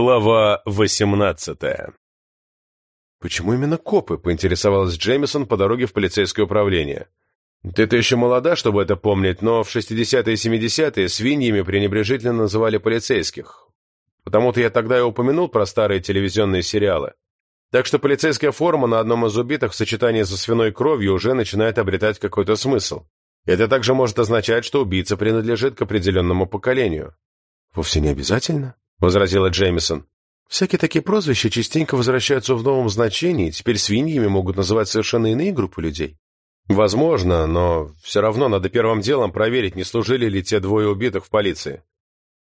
Глава восемнадцатая «Почему именно копы?» — поинтересовалась Джеймисон по дороге в полицейское управление. «Ты-то еще молода, чтобы это помнить, но в 60-е и 70-е свиньями пренебрежительно называли полицейских. Потому-то я тогда и упомянул про старые телевизионные сериалы. Так что полицейская форма на одном из убитых в сочетании со свиной кровью уже начинает обретать какой-то смысл. Это также может означать, что убийца принадлежит к определенному поколению». «Вовсе не обязательно», — возразила Джеймисон. «Всякие такие прозвища частенько возвращаются в новом значении, теперь свиньями могут называть совершенно иные группы людей». «Возможно, но все равно надо первым делом проверить, не служили ли те двое убитых в полиции.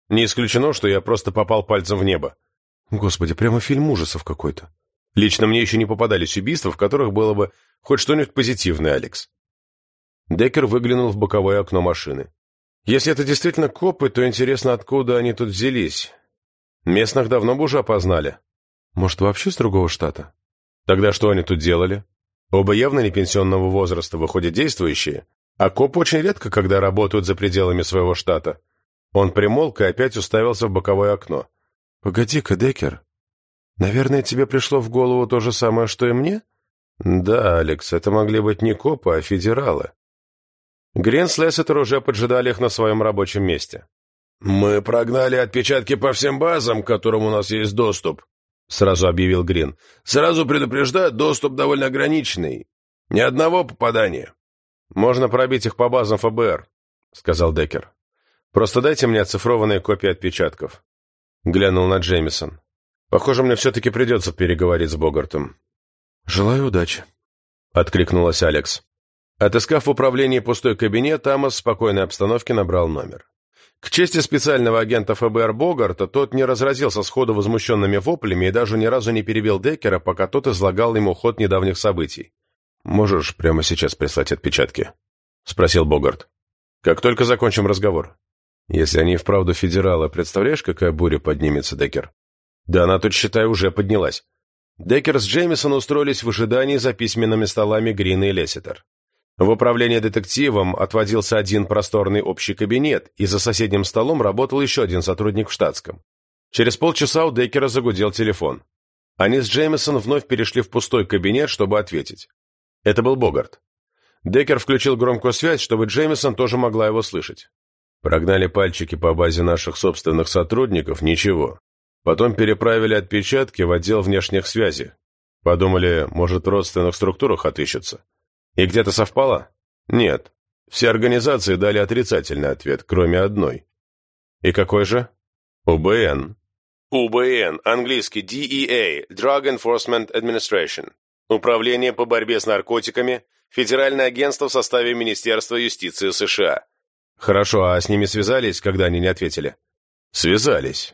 Не исключено, что я просто попал пальцем в небо». «Господи, прямо фильм ужасов какой-то». «Лично мне еще не попадались убийства, в которых было бы хоть что-нибудь позитивное, Алекс». Деккер выглянул в боковое окно машины. «Если это действительно копы, то интересно, откуда они тут взялись. Местных давно бы уже опознали. Может, вообще с другого штата? Тогда что они тут делали? Оба явно не пенсионного возраста, выходят действующие, а коп очень редко, когда работают за пределами своего штата. Он примолк и опять уставился в боковое окно. «Погоди-ка, Деккер, наверное, тебе пришло в голову то же самое, что и мне?» «Да, Алекс, это могли быть не копы, а федералы». Грин с Лессетер уже поджидали их на своем рабочем месте. «Мы прогнали отпечатки по всем базам, к которым у нас есть доступ», — сразу объявил Грин. «Сразу предупреждаю, доступ довольно ограниченный. Ни одного попадания». «Можно пробить их по базам ФБР», — сказал Деккер. «Просто дайте мне оцифрованные копии отпечатков». Глянул на Джеймисон. «Похоже, мне все-таки придется переговорить с Богартом». «Желаю удачи», — откликнулась Алекс. Отыскав в управлении пустой кабинет, Амос в спокойной обстановке набрал номер. К чести специального агента ФБР Богарта, тот не разразился сходу возмущенными воплями и даже ни разу не перебил Деккера, пока тот излагал ему ход недавних событий. «Можешь прямо сейчас прислать отпечатки?» — спросил Богарт. «Как только закончим разговор. Если они вправду федералы, представляешь, какая буря поднимется, Деккер?» «Да она тут, считай, уже поднялась». Деккер с Джеймисон устроились в ожидании за письменными столами Грина и Лесситер. В управлении детективом отводился один просторный общий кабинет, и за соседним столом работал еще один сотрудник в штатском. Через полчаса у Деккера загудел телефон. Они с Джеймисон вновь перешли в пустой кабинет, чтобы ответить. Это был Богарт. Деккер включил громкую связь, чтобы Джеймисон тоже могла его слышать. Прогнали пальчики по базе наших собственных сотрудников, ничего. Потом переправили отпечатки в отдел внешних связей. Подумали, может, в родственных структурах отыщется. И где-то совпало? Нет. Все организации дали отрицательный ответ, кроме одной. И какой же? УБН. УБН, английский DEA, Drug Enforcement Administration. Управление по борьбе с наркотиками, Федеральное агентство в составе Министерства юстиции США. Хорошо, а с ними связались, когда они не ответили? Связались.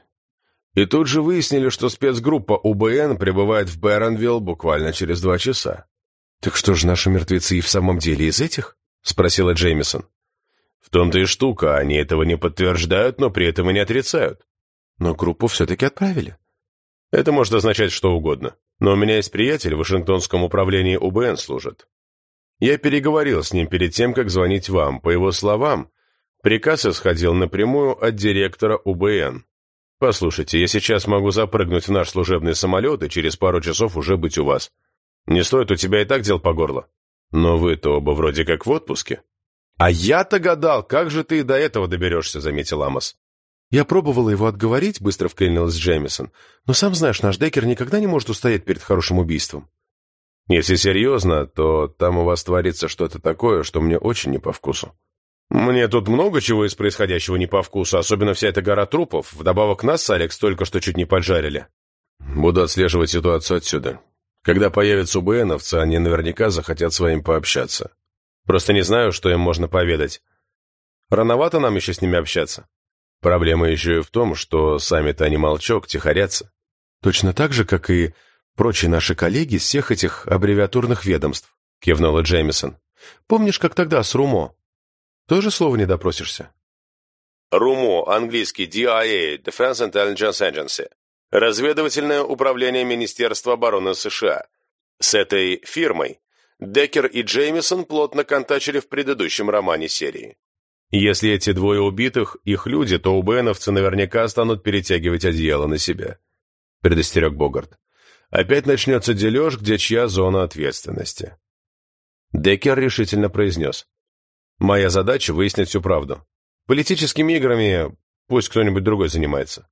И тут же выяснили, что спецгруппа УБН прибывает в Бэронвилл буквально через два часа. «Так что же наши мертвецы и в самом деле из этих?» — спросила Джеймисон. «В том-то и штука, они этого не подтверждают, но при этом и не отрицают». «Но группу все-таки отправили». «Это может означать что угодно. Но у меня есть приятель в Вашингтонском управлении УБН служит. Я переговорил с ним перед тем, как звонить вам. По его словам, приказ исходил напрямую от директора УБН. Послушайте, я сейчас могу запрыгнуть в наш служебный самолет и через пару часов уже быть у вас. Не стоит, у тебя и так дел по горло. Но вы-то оба вроде как в отпуске. А я-то гадал, как же ты до этого доберешься, заметил Амос. Я пробовала его отговорить, быстро вклинилась Джеймисон. Но сам знаешь, наш Деккер никогда не может устоять перед хорошим убийством. Если серьезно, то там у вас творится что-то такое, что мне очень не по вкусу. Мне тут много чего из происходящего не по вкусу, особенно вся эта гора трупов. Вдобавок нас с Алекс только что чуть не поджарили. Буду отслеживать ситуацию отсюда. Когда появятся УБНовцы, они наверняка захотят с вами пообщаться. Просто не знаю, что им можно поведать. Рановато нам еще с ними общаться. Проблема еще и в том, что сами-то они молчок, тихорятся. Точно так же, как и прочие наши коллеги из всех этих аббревиатурных ведомств, кивнула Джеймисон. Помнишь, как тогда с РУМО? Тоже слова не допросишься? РУМО, английский DIA, Defense Intelligence Agency. Разведывательное управление Министерства обороны США. С этой фирмой Деккер и Джеймисон плотно контачили в предыдущем романе серии. Если эти двое убитых – их люди, то убеновцы наверняка станут перетягивать одеяло на себя. — предостерег Богарт. «Опять начнется дележ, где чья зона ответственности». Деккер решительно произнес. «Моя задача — выяснить всю правду. Политическими играми пусть кто-нибудь другой занимается».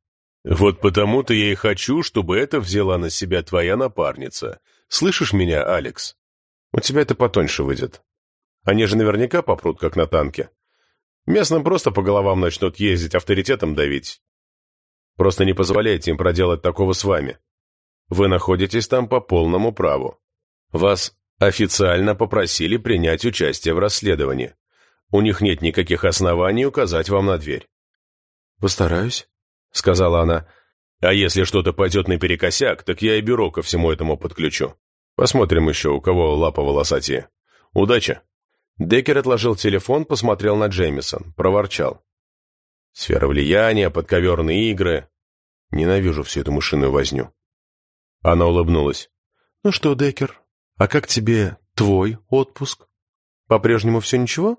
«Вот потому-то я и хочу, чтобы это взяла на себя твоя напарница. Слышишь меня, Алекс?» «У тебя это потоньше выйдет. Они же наверняка попрут, как на танке. Местным просто по головам начнут ездить, авторитетом давить. Просто не позволяйте им проделать такого с вами. Вы находитесь там по полному праву. Вас официально попросили принять участие в расследовании. У них нет никаких оснований указать вам на дверь. «Постараюсь», — сказала она. «А если что-то пойдет наперекосяк, так я и бюро ко всему этому подключу. Посмотрим еще, у кого лапа волосатее. Удачи!» Деккер отложил телефон, посмотрел на Джеймисон, проворчал. «Сфера влияния, подковерные игры. Ненавижу всю эту мышиную возню». Она улыбнулась. «Ну что, Деккер, а как тебе твой отпуск? По-прежнему все ничего?»